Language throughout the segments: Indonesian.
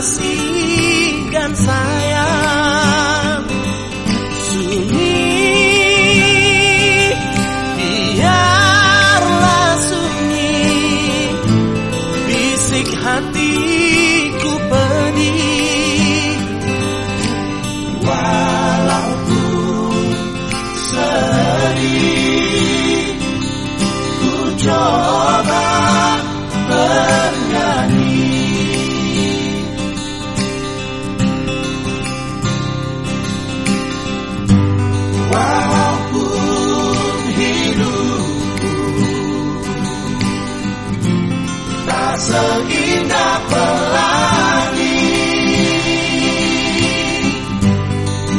kasih dan sayang Sunyi Biarlah sunyi Bisik hatiku pedih seindah pelangi.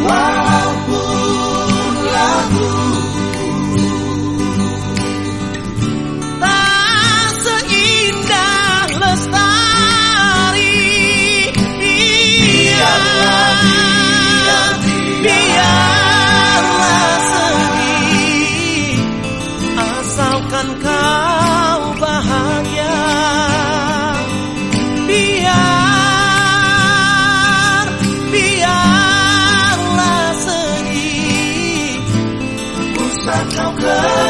Walaupun lagu Tak seindah lestari Biarlah, biar, biarlah sedih Asalkan kau biarlah sedih usah kau